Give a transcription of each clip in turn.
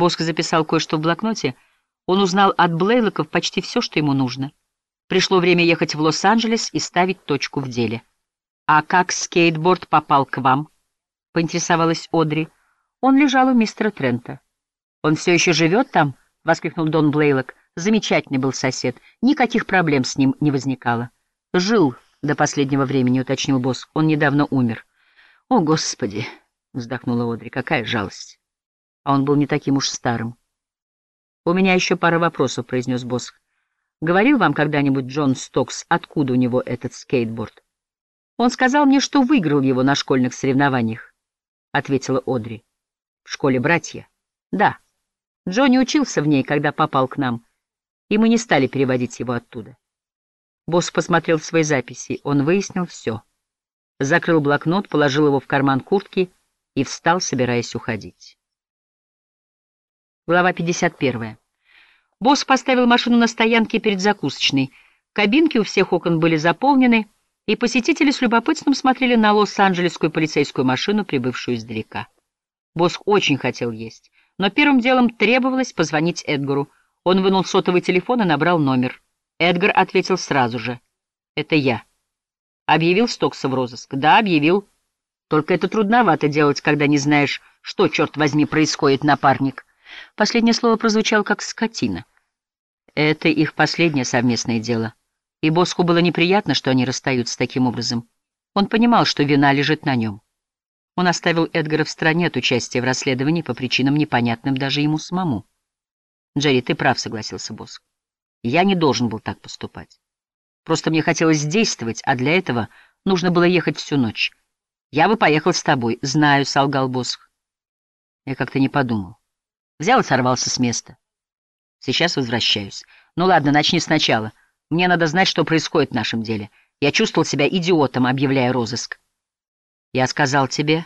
Боск записал кое-что в блокноте. Он узнал от Блейлоков почти все, что ему нужно. Пришло время ехать в Лос-Анджелес и ставить точку в деле. «А как скейтборд попал к вам?» — поинтересовалась Одри. «Он лежал у мистера Трента». «Он все еще живет там?» — воскликнул Дон Блейлок. «Замечательный был сосед. Никаких проблем с ним не возникало». «Жил до последнего времени», — уточнил босс. «Он недавно умер». «О, Господи!» — вздохнула Одри. «Какая жалость!» А он был не таким уж старым. «У меня еще пара вопросов», — произнес босс. «Говорил вам когда-нибудь Джон Стокс, откуда у него этот скейтборд?» «Он сказал мне, что выиграл его на школьных соревнованиях», — ответила Одри. «В школе братья?» «Да. Джонни учился в ней, когда попал к нам, и мы не стали переводить его оттуда». Босс посмотрел в свои записи. Он выяснил все. Закрыл блокнот, положил его в карман куртки и встал, собираясь уходить. Глава 51. Босс поставил машину на стоянке перед закусочной. Кабинки у всех окон были заполнены, и посетители с любопытством смотрели на лос-анджелесскую полицейскую машину, прибывшую издалека. Босс очень хотел есть, но первым делом требовалось позвонить Эдгару. Он вынул сотовый телефон и набрал номер. Эдгар ответил сразу же. «Это я». «Объявил Стокса в розыск?» «Да, объявил. Только это трудновато делать, когда не знаешь, что, черт возьми, происходит, напарник». Последнее слово прозвучало как «скотина». Это их последнее совместное дело. И Боску было неприятно, что они расстаются таким образом. Он понимал, что вина лежит на нем. Он оставил Эдгара в стороне от участия в расследовании по причинам, непонятным даже ему самому. «Джерри, ты прав», — согласился Боск. «Я не должен был так поступать. Просто мне хотелось действовать, а для этого нужно было ехать всю ночь. Я бы поехал с тобой. Знаю», — солгал Боск. Я как-то не подумал. Взял и сорвался с места. Сейчас возвращаюсь. Ну ладно, начни сначала. Мне надо знать, что происходит в нашем деле. Я чувствовал себя идиотом, объявляя розыск. Я сказал тебе,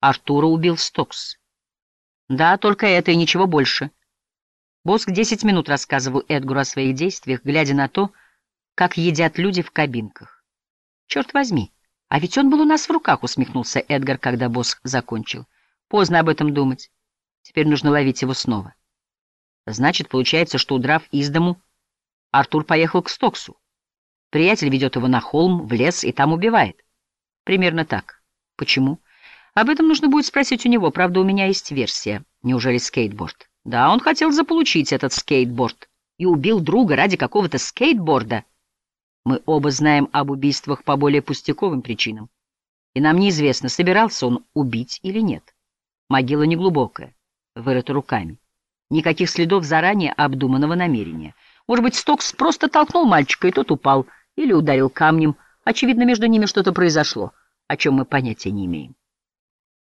Артура убил Стокс. Да, только это и ничего больше. Боск десять минут рассказывал Эдгару о своих действиях, глядя на то, как едят люди в кабинках. Черт возьми, а ведь он был у нас в руках, усмехнулся Эдгар, когда Боск закончил. Поздно об этом думать. Теперь нужно ловить его снова. Значит, получается, что, удрав из дому, Артур поехал к Стоксу. Приятель ведет его на холм, в лес и там убивает. Примерно так. Почему? Об этом нужно будет спросить у него. Правда, у меня есть версия. Неужели скейтборд? Да, он хотел заполучить этот скейтборд и убил друга ради какого-то скейтборда. Мы оба знаем об убийствах по более пустяковым причинам. И нам неизвестно, собирался он убить или нет. Могила неглубокая вырыто руками. Никаких следов заранее обдуманного намерения. Может быть, Стокс просто толкнул мальчика, и тот упал, или ударил камнем. Очевидно, между ними что-то произошло, о чем мы понятия не имеем.